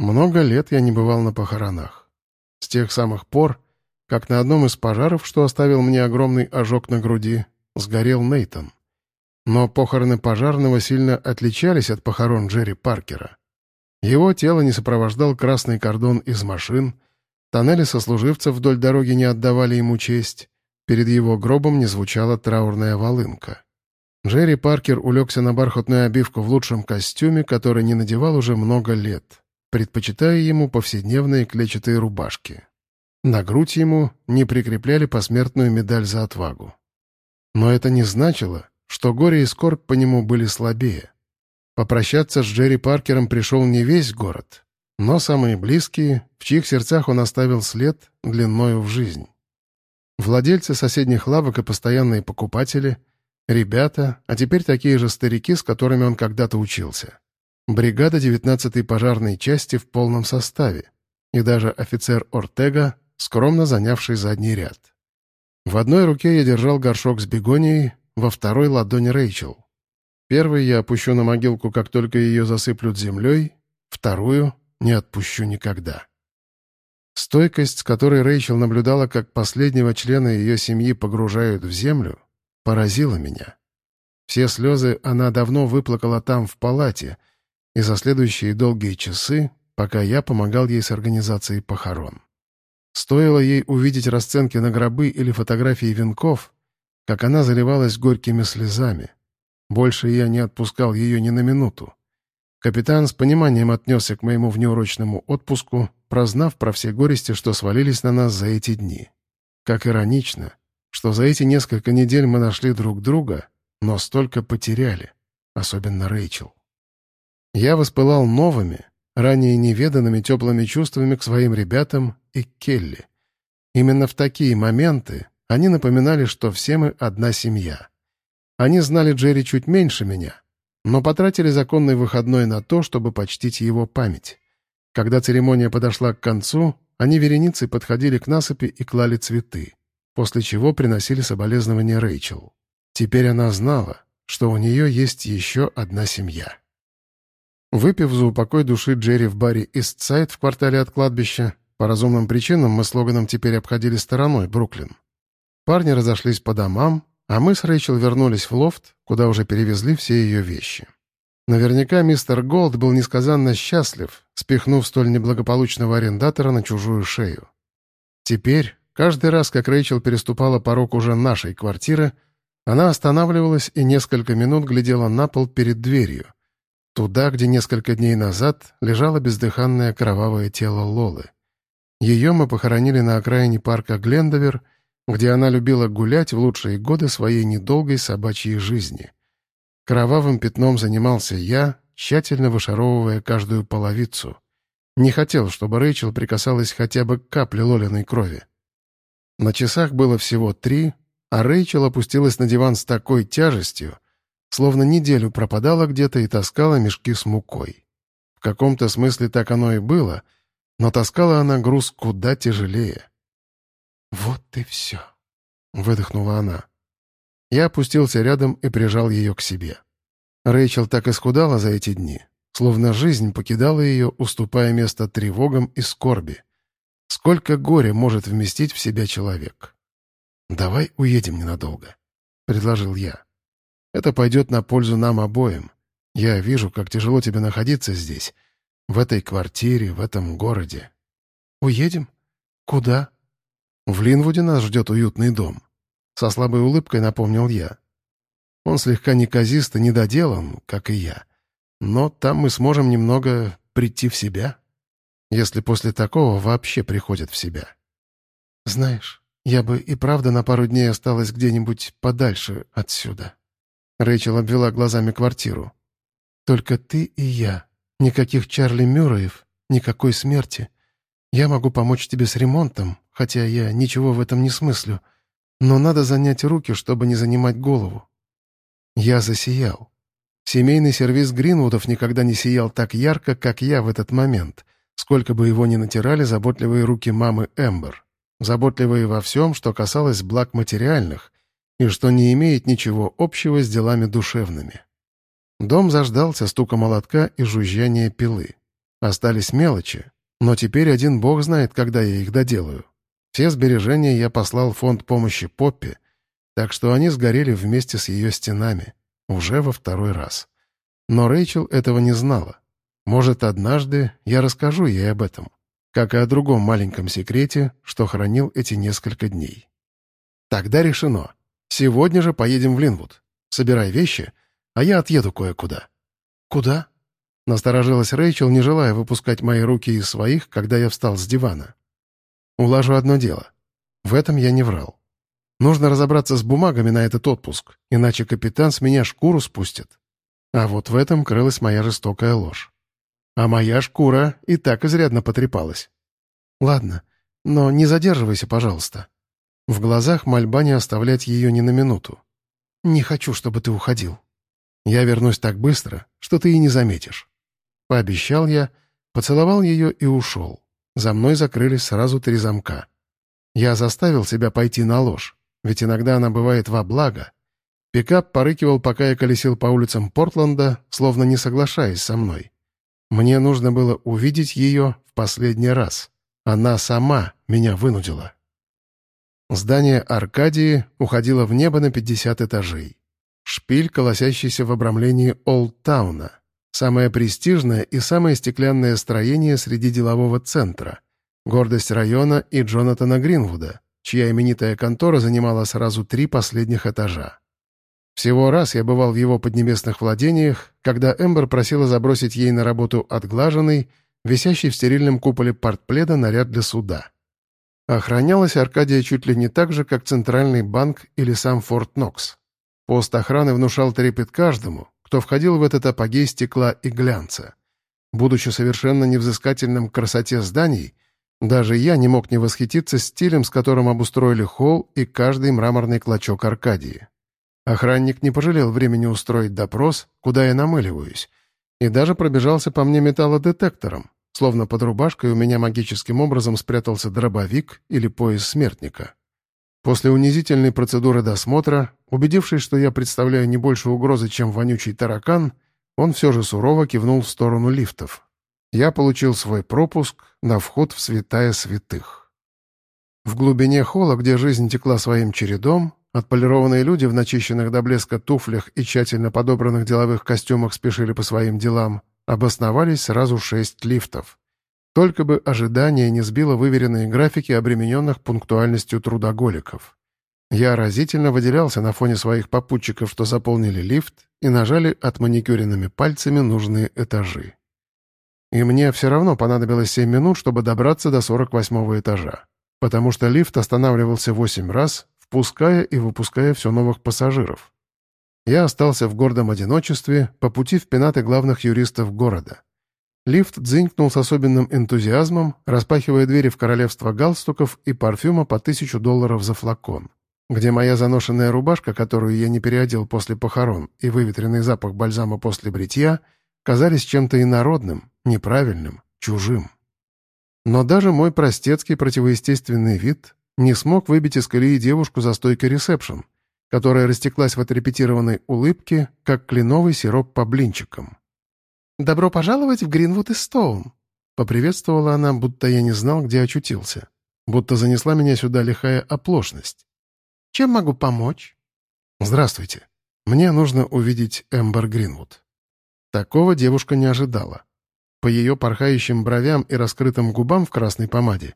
Много лет я не бывал на похоронах. С тех самых пор, как на одном из пожаров, что оставил мне огромный ожог на груди, сгорел Нейтон. Но похороны пожарного сильно отличались от похорон Джерри Паркера. Его тело не сопровождал красный кордон из машин, тоннели сослуживцев вдоль дороги не отдавали ему честь, перед его гробом не звучала траурная волынка. Джерри Паркер улегся на бархатную обивку в лучшем костюме, который не надевал уже много лет, предпочитая ему повседневные клетчатые рубашки. На грудь ему не прикрепляли посмертную медаль за отвагу. Но это не значило, что горе и скорбь по нему были слабее. Попрощаться с Джерри Паркером пришел не весь город, но самые близкие, в чьих сердцах он оставил след длиною в жизнь. Владельцы соседних лавок и постоянные покупатели, ребята, а теперь такие же старики, с которыми он когда-то учился. Бригада 19-й пожарной части в полном составе, и даже офицер Ортега, скромно занявший задний ряд. В одной руке я держал горшок с бегонией, во второй — ладонь Рэйчел. Первый я опущу на могилку, как только ее засыплют землей, вторую не отпущу никогда. Стойкость, с которой Рэйчел наблюдала, как последнего члена ее семьи погружают в землю, поразила меня. Все слезы она давно выплакала там, в палате, и за следующие долгие часы, пока я помогал ей с организацией похорон. Стоило ей увидеть расценки на гробы или фотографии венков, как она заливалась горькими слезами — больше я не отпускал ее ни на минуту. Капитан с пониманием отнесся к моему внеурочному отпуску, прознав про все горести, что свалились на нас за эти дни. Как иронично, что за эти несколько недель мы нашли друг друга, но столько потеряли, особенно Рэйчел. Я воспылал новыми, ранее неведанными теплыми чувствами к своим ребятам и Келли. Именно в такие моменты они напоминали, что все мы одна семья. Они знали Джерри чуть меньше меня, но потратили законный выходной на то, чтобы почтить его память. Когда церемония подошла к концу, они вереницей подходили к насыпи и клали цветы, после чего приносили соболезнования Рэйчел. Теперь она знала, что у нее есть еще одна семья. Выпив за упокой души Джерри в баре «Истсайд» в квартале от кладбища, по разумным причинам мы с Логаном теперь обходили стороной Бруклин. Парни разошлись по домам, а мы с Рэйчел вернулись в лофт, куда уже перевезли все ее вещи. Наверняка мистер Голд был несказанно счастлив, спихнув столь неблагополучного арендатора на чужую шею. Теперь, каждый раз, как Рэйчел переступала порог уже нашей квартиры, она останавливалась и несколько минут глядела на пол перед дверью, туда, где несколько дней назад лежало бездыханное кровавое тело Лолы. Ее мы похоронили на окраине парка Глендовер — где она любила гулять в лучшие годы своей недолгой собачьей жизни. Кровавым пятном занимался я, тщательно вышаровывая каждую половицу. Не хотел, чтобы Рэйчел прикасалась хотя бы к капле Лолиной крови. На часах было всего три, а Рэйчел опустилась на диван с такой тяжестью, словно неделю пропадала где-то и таскала мешки с мукой. В каком-то смысле так оно и было, но таскала она груз куда тяжелее. «Вот и все», — выдохнула она. Я опустился рядом и прижал ее к себе. Рэйчел так исхудала за эти дни, словно жизнь покидала ее, уступая место тревогам и скорби. Сколько горя может вместить в себя человек? «Давай уедем ненадолго», — предложил я. «Это пойдет на пользу нам обоим. Я вижу, как тяжело тебе находиться здесь, в этой квартире, в этом городе». «Уедем? Куда?» В Линвуде нас ждет уютный дом. Со слабой улыбкой напомнил я. Он слегка неказист и недоделан, как и я. Но там мы сможем немного прийти в себя, если после такого вообще приходят в себя. Знаешь, я бы и правда на пару дней осталась где-нибудь подальше отсюда. Рэйчел обвела глазами квартиру. Только ты и я. Никаких Чарли Мюрреев, никакой смерти. Я могу помочь тебе с ремонтом, хотя я ничего в этом не смыслю. Но надо занять руки, чтобы не занимать голову. Я засиял. Семейный сервис Гринвудов никогда не сиял так ярко, как я в этот момент, сколько бы его ни натирали заботливые руки мамы Эмбер. Заботливые во всем, что касалось благ материальных, и что не имеет ничего общего с делами душевными. Дом заждался стука молотка и жужжания пилы. Остались мелочи, но теперь один бог знает, когда я их доделаю. Все сбережения я послал в фонд помощи Поппи, так что они сгорели вместе с ее стенами, уже во второй раз. Но Рэйчел этого не знала. Может, однажды я расскажу ей об этом, как и о другом маленьком секрете, что хранил эти несколько дней. Тогда решено. Сегодня же поедем в Линвуд. Собирай вещи, а я отъеду кое-куда. Куда? Насторожилась Рэйчел, не желая выпускать мои руки из своих, когда я встал с дивана. Улажу одно дело. В этом я не врал. Нужно разобраться с бумагами на этот отпуск, иначе капитан с меня шкуру спустит. А вот в этом крылась моя жестокая ложь. А моя шкура и так изрядно потрепалась. Ладно, но не задерживайся, пожалуйста. В глазах мольба не оставлять ее ни на минуту. Не хочу, чтобы ты уходил. Я вернусь так быстро, что ты и не заметишь. Пообещал я, поцеловал ее и ушел. За мной закрылись сразу три замка. Я заставил себя пойти на ложь, ведь иногда она бывает во благо. Пикап порыкивал, пока я колесил по улицам Портленда, словно не соглашаясь со мной. Мне нужно было увидеть ее в последний раз. Она сама меня вынудила. Здание Аркадии уходило в небо на 50 этажей. Шпиль, колосящийся в обрамлении Олдтауна. Самое престижное и самое стеклянное строение среди делового центра. Гордость района и Джонатана Гринвуда, чья именитая контора занимала сразу три последних этажа. Всего раз я бывал в его поднебесных владениях, когда Эмбер просила забросить ей на работу отглаженный, висящий в стерильном куполе портпледа наряд для суда. Охранялась Аркадия чуть ли не так же, как Центральный банк или сам Форт Нокс. Пост охраны внушал трепет каждому, кто входил в этот апогей стекла и глянца. Будучи совершенно невзыскательным к красоте зданий, даже я не мог не восхититься стилем, с которым обустроили холл и каждый мраморный клочок Аркадии. Охранник не пожалел времени устроить допрос, куда я намыливаюсь, и даже пробежался по мне металлодетектором, Словно под рубашкой у меня магическим образом спрятался дробовик или пояс смертника. После унизительной процедуры досмотра, убедившись, что я представляю не больше угрозы, чем вонючий таракан, он все же сурово кивнул в сторону лифтов. Я получил свой пропуск на вход в святая святых. В глубине холла, где жизнь текла своим чередом, отполированные люди в начищенных до блеска туфлях и тщательно подобранных деловых костюмах спешили по своим делам, обосновались сразу шесть лифтов. Только бы ожидание не сбило выверенные графики обремененных пунктуальностью трудоголиков. Я разительно выделялся на фоне своих попутчиков, что заполнили лифт и нажали отманикюренными пальцами нужные этажи. И мне все равно понадобилось 7 минут, чтобы добраться до 48 этажа, потому что лифт останавливался 8 раз, впуская и выпуская все новых пассажиров я остался в гордом одиночестве по пути в пенаты главных юристов города. Лифт дзынькнул с особенным энтузиазмом, распахивая двери в королевство галстуков и парфюма по тысячу долларов за флакон, где моя заношенная рубашка, которую я не переодел после похорон, и выветренный запах бальзама после бритья казались чем-то инородным, неправильным, чужим. Но даже мой простецкий противоестественный вид не смог выбить из колеи девушку за стойкой ресепшн, которая растеклась в отрепетированной улыбке, как кленовый сироп по блинчикам. «Добро пожаловать в Гринвуд и Стоун!» Поприветствовала она, будто я не знал, где очутился. Будто занесла меня сюда лихая оплошность. «Чем могу помочь?» «Здравствуйте. Мне нужно увидеть Эмбер Гринвуд». Такого девушка не ожидала. По ее порхающим бровям и раскрытым губам в красной помаде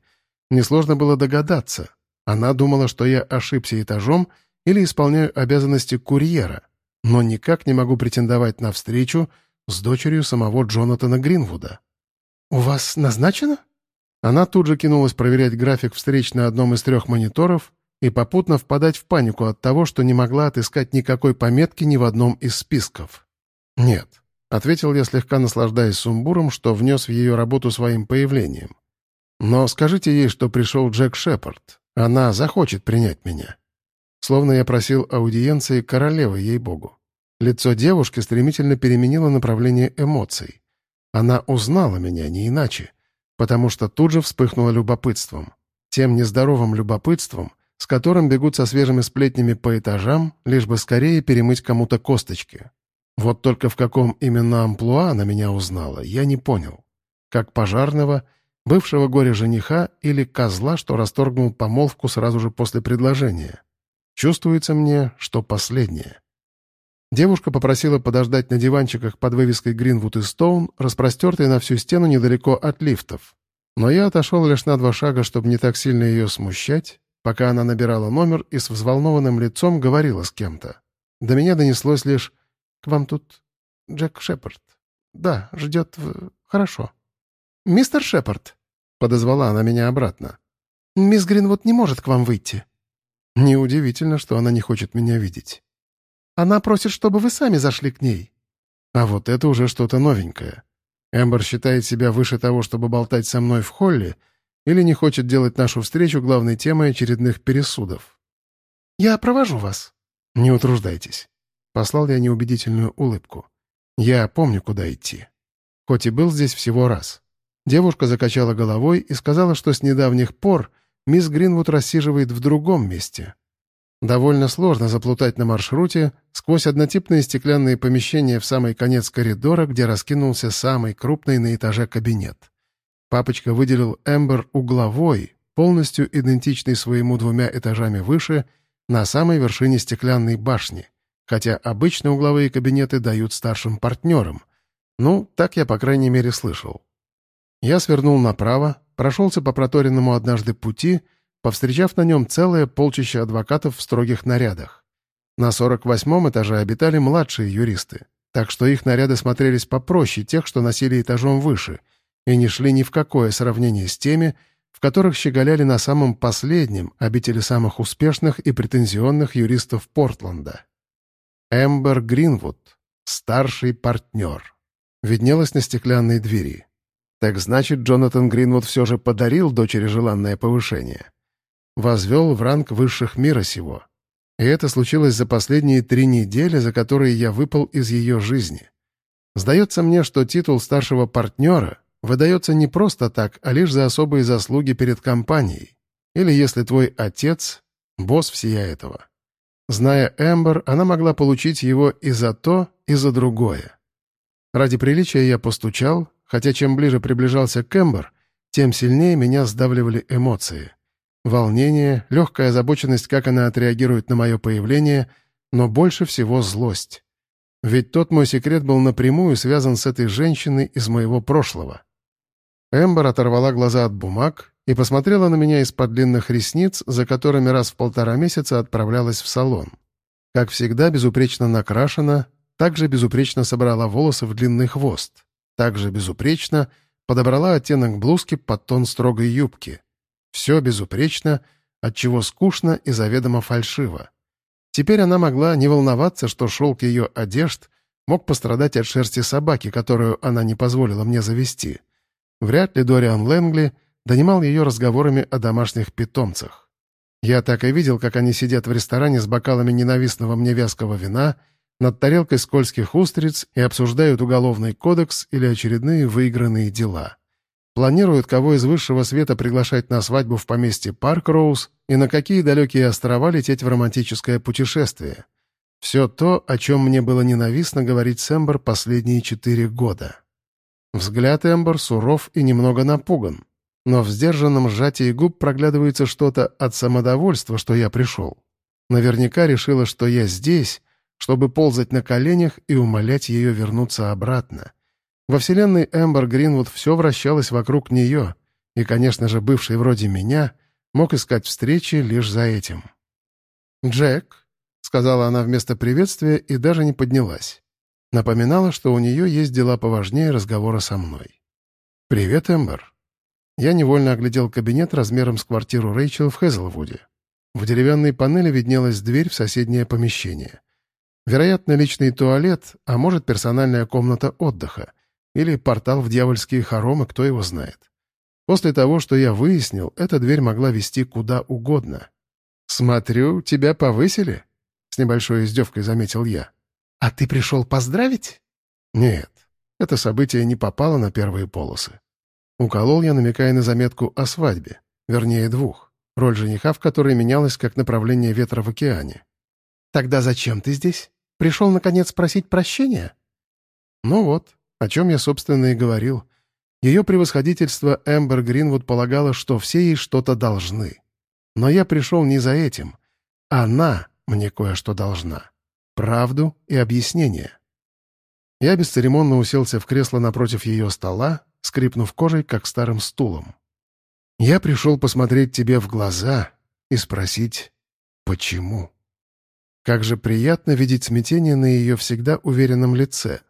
несложно было догадаться. Она думала, что я ошибся этажом — или исполняю обязанности курьера, но никак не могу претендовать на встречу с дочерью самого Джонатана Гринвуда. «У вас назначено?» Она тут же кинулась проверять график встреч на одном из трех мониторов и попутно впадать в панику от того, что не могла отыскать никакой пометки ни в одном из списков. «Нет», — ответил я, слегка наслаждаясь сумбуром, что внес в ее работу своим появлением. «Но скажите ей, что пришел Джек Шепард. Она захочет принять меня». Словно я просил аудиенции королевы, ей-богу. Лицо девушки стремительно переменило направление эмоций. Она узнала меня не иначе, потому что тут же вспыхнула любопытством. Тем нездоровым любопытством, с которым бегут со свежими сплетнями по этажам, лишь бы скорее перемыть кому-то косточки. Вот только в каком именно амплуа она меня узнала, я не понял. как пожарного, бывшего горе-жениха или козла, что расторгнул помолвку сразу же после предложения. Чувствуется мне, что последнее. Девушка попросила подождать на диванчиках под вывеской «Гринвуд и Стоун», распростертой на всю стену недалеко от лифтов. Но я отошел лишь на два шага, чтобы не так сильно ее смущать, пока она набирала номер и с взволнованным лицом говорила с кем-то. До меня донеслось лишь «К вам тут Джек Шепард». «Да, ждет... Хорошо». «Мистер Шепард», — подозвала она меня обратно. «Мисс Гринвуд не может к вам выйти». Неудивительно, что она не хочет меня видеть. Она просит, чтобы вы сами зашли к ней. А вот это уже что-то новенькое. Эмбер считает себя выше того, чтобы болтать со мной в холле, или не хочет делать нашу встречу главной темой очередных пересудов. «Я провожу вас». «Не утруждайтесь». Послал я неубедительную улыбку. «Я помню, куда идти. Хоть и был здесь всего раз». Девушка закачала головой и сказала, что с недавних пор мисс Гринвуд рассиживает в другом месте. Довольно сложно заплутать на маршруте сквозь однотипные стеклянные помещения в самый конец коридора, где раскинулся самый крупный на этаже кабинет. Папочка выделил Эмбер угловой, полностью идентичный своему двумя этажами выше, на самой вершине стеклянной башни, хотя обычно угловые кабинеты дают старшим партнерам. Ну, так я, по крайней мере, слышал. Я свернул направо, прошелся по проторенному однажды пути, повстречав на нем целое полчище адвокатов в строгих нарядах. На 48-м этаже обитали младшие юристы, так что их наряды смотрелись попроще тех, что носили этажом выше, и не шли ни в какое сравнение с теми, в которых щеголяли на самом последнем обители самых успешных и претензионных юристов Портленда. Эмбер Гринвуд, старший партнер, виднелась на стеклянной двери. Так значит, Джонатан Гринвуд все же подарил дочери желанное повышение. Возвел в ранг высших мира сего. И это случилось за последние три недели, за которые я выпал из ее жизни. Сдается мне, что титул старшего партнера выдается не просто так, а лишь за особые заслуги перед компанией. Или если твой отец — босс всея этого. Зная Эмбер, она могла получить его и за то, и за другое. Ради приличия я постучал, хотя чем ближе приближался к Эмбер, тем сильнее меня сдавливали эмоции. Волнение, легкая озабоченность, как она отреагирует на мое появление, но больше всего злость. Ведь тот мой секрет был напрямую связан с этой женщиной из моего прошлого. Эмбер оторвала глаза от бумаг и посмотрела на меня из-под длинных ресниц, за которыми раз в полтора месяца отправлялась в салон. Как всегда, безупречно накрашена, также безупречно собрала волосы в длинный хвост также безупречно подобрала оттенок блузки под тон строгой юбки. Все безупречно, отчего скучно и заведомо фальшиво. Теперь она могла не волноваться, что шелк ее одежд мог пострадать от шерсти собаки, которую она не позволила мне завести. Вряд ли Дориан Лэнгли донимал ее разговорами о домашних питомцах. Я так и видел, как они сидят в ресторане с бокалами ненавистного мне вязкого вина — над тарелкой скользких устриц и обсуждают уголовный кодекс или очередные выигранные дела. Планируют, кого из высшего света приглашать на свадьбу в поместье Парк Роуз и на какие далекие острова лететь в романтическое путешествие. Все то, о чем мне было ненавистно говорить с Эмбер последние четыре года. Взгляд Эмбер суров и немного напуган, но в сдержанном сжатии губ проглядывается что-то от самодовольства, что я пришел. Наверняка решила, что я здесь, чтобы ползать на коленях и умолять ее вернуться обратно. Во вселенной Эмбер Гринвуд все вращалось вокруг нее, и, конечно же, бывший вроде меня мог искать встречи лишь за этим. «Джек», — сказала она вместо приветствия и даже не поднялась. Напоминала, что у нее есть дела поважнее разговора со мной. «Привет, Эмбер». Я невольно оглядел кабинет размером с квартиру Рэйчел в Хезлвуде. В деревянной панели виднелась дверь в соседнее помещение. Вероятно, личный туалет, а может, персональная комната отдыха. Или портал в дьявольские хоромы, кто его знает. После того, что я выяснил, эта дверь могла вести куда угодно. «Смотрю, тебя повысили?» — с небольшой издевкой заметил я. «А ты пришел поздравить?» «Нет, это событие не попало на первые полосы. Уколол я, намекая на заметку о свадьбе, вернее, двух, роль жениха в которой менялась как направление ветра в океане. «Тогда зачем ты здесь?» Пришел, наконец, просить прощения?» «Ну вот, о чем я, собственно, и говорил. Ее превосходительство Эмбер Гринвуд полагала, что все ей что-то должны. Но я пришел не за этим. Она мне кое-что должна. Правду и объяснение. Я бесцеремонно уселся в кресло напротив ее стола, скрипнув кожей, как старым стулом. «Я пришел посмотреть тебе в глаза и спросить, почему?» Как же приятно видеть смятение на ее всегда уверенном лице.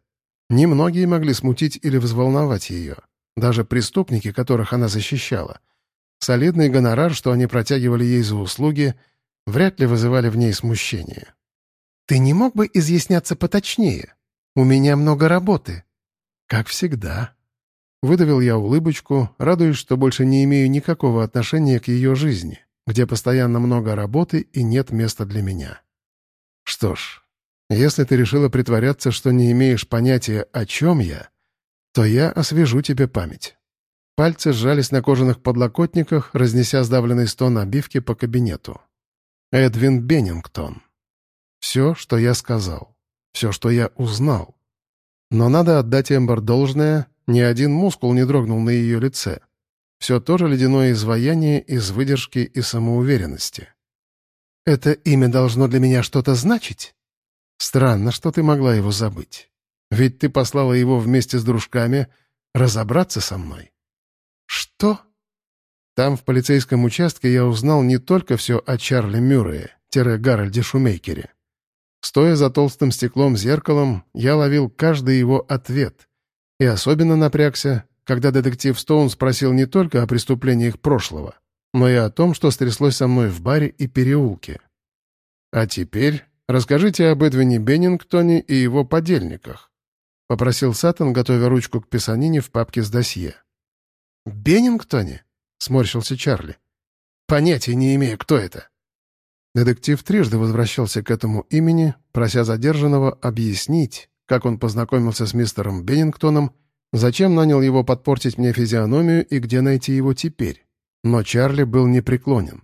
Немногие могли смутить или взволновать ее даже преступники, которых она защищала. Солидный гонорар, что они протягивали ей за услуги, вряд ли вызывали в ней смущение. «Ты не мог бы изъясняться поточнее? У меня много работы». «Как всегда». Выдавил я улыбочку, радуясь, что больше не имею никакого отношения к ее жизни, где постоянно много работы и нет места для меня. «Что ж, если ты решила притворяться, что не имеешь понятия, о чем я, то я освежу тебе память». Пальцы сжались на кожаных подлокотниках, разнеся сдавленный стон обивки по кабинету. Эдвин Беннингтон. Все, что я сказал. Все, что я узнал. Но надо отдать Эмбер должное, ни один мускул не дрогнул на ее лице. Все то же ледяное изваяние из выдержки и самоуверенности. «Это имя должно для меня что-то значить?» «Странно, что ты могла его забыть. Ведь ты послала его вместе с дружками разобраться со мной». «Что?» Там, в полицейском участке, я узнал не только все о Чарли Мюррее-Гарольде Шумейкере. Стоя за толстым стеклом-зеркалом, я ловил каждый его ответ. И особенно напрягся, когда детектив Стоун спросил не только о преступлениях прошлого, но и о том, что стряслось со мной в баре и переулке. А теперь расскажите об Эдвине Беннингтоне и его подельниках. — попросил Саттон, готовя ручку к писанине в папке с досье. «В Беннингтоне?» — сморщился Чарли. «Понятия не имею, кто это». Детектив трижды возвращался к этому имени, прося задержанного объяснить, как он познакомился с мистером Беннингтоном, зачем нанял его подпортить мне физиономию и где найти его теперь. Но Чарли был непреклонен.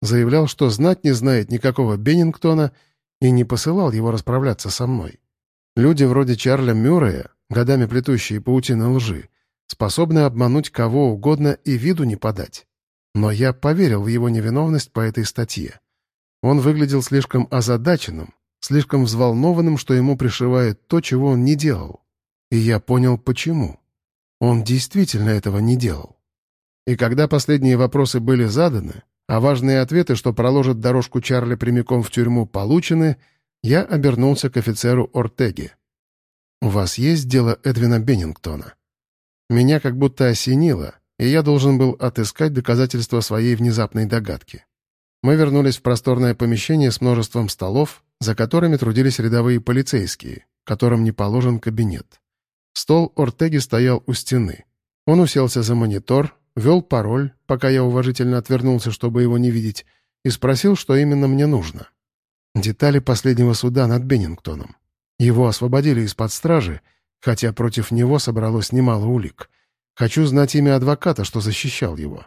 Заявлял, что знать не знает никакого Беннингтона и не посылал его расправляться со мной. Люди вроде Чарля Мюррея, годами плетущие паутины лжи, способны обмануть кого угодно и виду не подать. Но я поверил в его невиновность по этой статье. Он выглядел слишком озадаченным, слишком взволнованным, что ему пришивают то, чего он не делал. И я понял, почему. Он действительно этого не делал. И когда последние вопросы были заданы, а важные ответы, что проложат дорожку Чарли прямиком в тюрьму, получены — я обернулся к офицеру Ортеге. «У вас есть дело Эдвина Беннингтона?» Меня как будто осенило, и я должен был отыскать доказательства своей внезапной догадки. Мы вернулись в просторное помещение с множеством столов, за которыми трудились рядовые полицейские, которым не положен кабинет. Стол Ортеги стоял у стены. Он уселся за монитор, ввел пароль, пока я уважительно отвернулся, чтобы его не видеть, и спросил, что именно мне нужно. Детали последнего суда над Беннингтоном. Его освободили из-под стражи, хотя против него собралось немало улик. Хочу знать имя адвоката, что защищал его.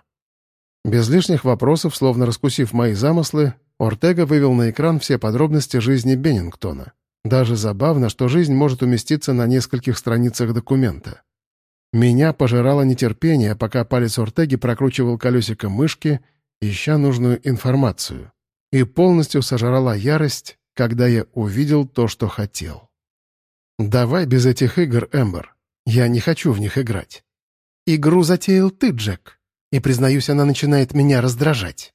Без лишних вопросов, словно раскусив мои замыслы, Ортега вывел на экран все подробности жизни Беннингтона. Даже забавно, что жизнь может уместиться на нескольких страницах документа. Меня пожирало нетерпение, пока палец Ортеги прокручивал колесико мышки, ища нужную информацию и полностью сожрала ярость, когда я увидел то, что хотел. «Давай без этих игр, Эмбер. Я не хочу в них играть». «Игру затеял ты, Джек, и, признаюсь, она начинает меня раздражать».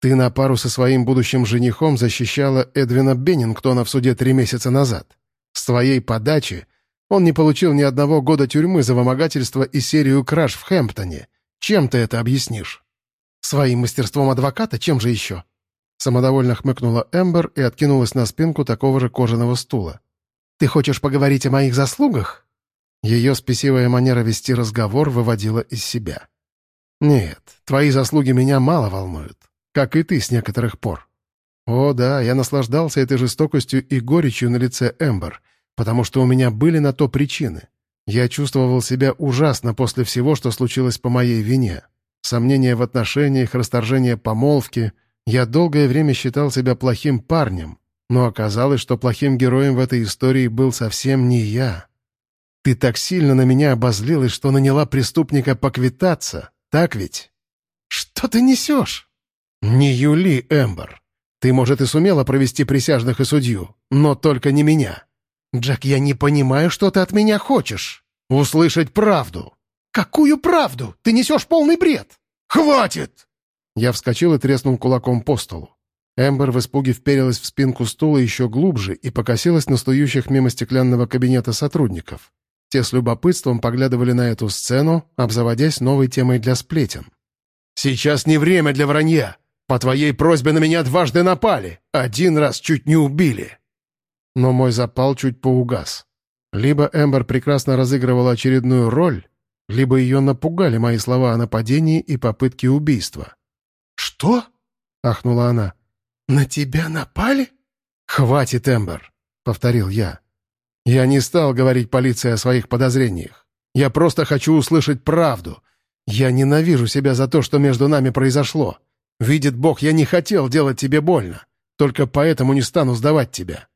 «Ты на пару со своим будущим женихом защищала Эдвина Беннингтона в суде три месяца назад. С твоей подачи он не получил ни одного года тюрьмы за вымогательство и серию краж в Хэмптоне. Чем ты это объяснишь?» «Своим мастерством адвоката? Чем же еще?» Самодовольно хмыкнула Эмбер и откинулась на спинку такого же кожаного стула. «Ты хочешь поговорить о моих заслугах?» Ее спесивая манера вести разговор выводила из себя. «Нет, твои заслуги меня мало волнуют, как и ты с некоторых пор. О да, я наслаждался этой жестокостью и горечью на лице Эмбер, потому что у меня были на то причины. Я чувствовал себя ужасно после всего, что случилось по моей вине. Сомнения в отношениях, расторжение помолвки — я долгое время считал себя плохим парнем, но оказалось, что плохим героем в этой истории был совсем не я. Ты так сильно на меня обозлилась, что наняла преступника поквитаться, так ведь? Что ты несешь? Не Юли, Эмбер. Ты, может, и сумела провести присяжных и судью, но только не меня. Джек, я не понимаю, что ты от меня хочешь. Услышать правду. Какую правду? Ты несешь полный бред. Хватит! Я вскочил и треснул кулаком по столу. Эмбер в испуге вперилась в спинку стула еще глубже и покосилась на стоящих мимо стеклянного кабинета сотрудников. Те с любопытством поглядывали на эту сцену, обзаводясь новой темой для сплетен. «Сейчас не время для вранья. По твоей просьбе на меня дважды напали. Один раз чуть не убили». Но мой запал чуть поугас. Либо Эмбер прекрасно разыгрывала очередную роль, либо ее напугали мои слова о нападении и попытке убийства. «Что?» — ахнула она. «На тебя напали?» «Хватит, Эмбер», — повторил я. Я не стал говорить полиции о своих подозрениях. Я просто хочу услышать правду. Я ненавижу себя за то, что между нами произошло. Видит Бог, я не хотел делать тебе больно. Только поэтому не стану сдавать тебя.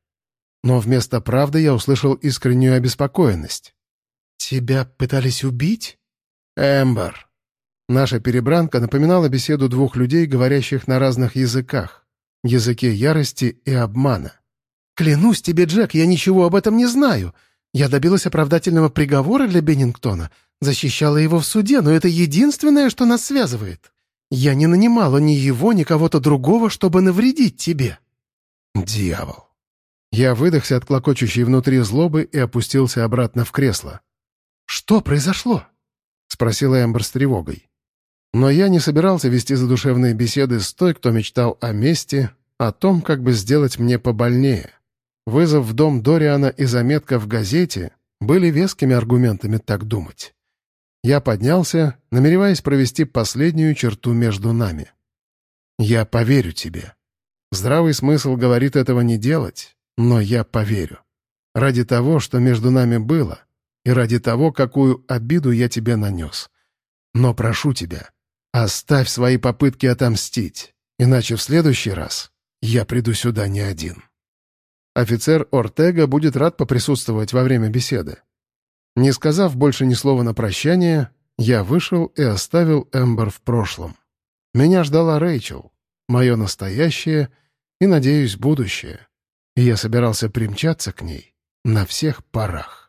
Но вместо правды я услышал искреннюю обеспокоенность. «Тебя пытались убить?» «Эмбер». Наша перебранка напоминала беседу двух людей, говорящих на разных языках. Языке ярости и обмана. «Клянусь тебе, Джек, я ничего об этом не знаю. Я добилась оправдательного приговора для Беннингтона, защищала его в суде, но это единственное, что нас связывает. Я не нанимала ни его, ни кого-то другого, чтобы навредить тебе». «Дьявол!» Я выдохся от клокочущей внутри злобы и опустился обратно в кресло. «Что произошло?» — спросила Эмбер с тревогой. Но я не собирался вести задушевные беседы с той, кто мечтал о мести, о том, как бы сделать мне побольнее. Вызов в дом Дориана и заметка в газете были вескими аргументами так думать. Я поднялся, намереваясь провести последнюю черту между нами. «Я поверю тебе. Здравый смысл говорит этого не делать, но я поверю. Ради того, что между нами было, и ради того, какую обиду я тебе нанес. Но прошу тебя, оставь свои попытки отомстить, иначе в следующий раз я приду сюда не один». Офицер Ортега будет рад поприсутствовать во время беседы. Не сказав больше ни слова на прощание, я вышел и оставил Эмбер в прошлом. Меня ждала Рэйчел, мое настоящее и, надеюсь, будущее. И я собирался примчаться к ней на всех парах.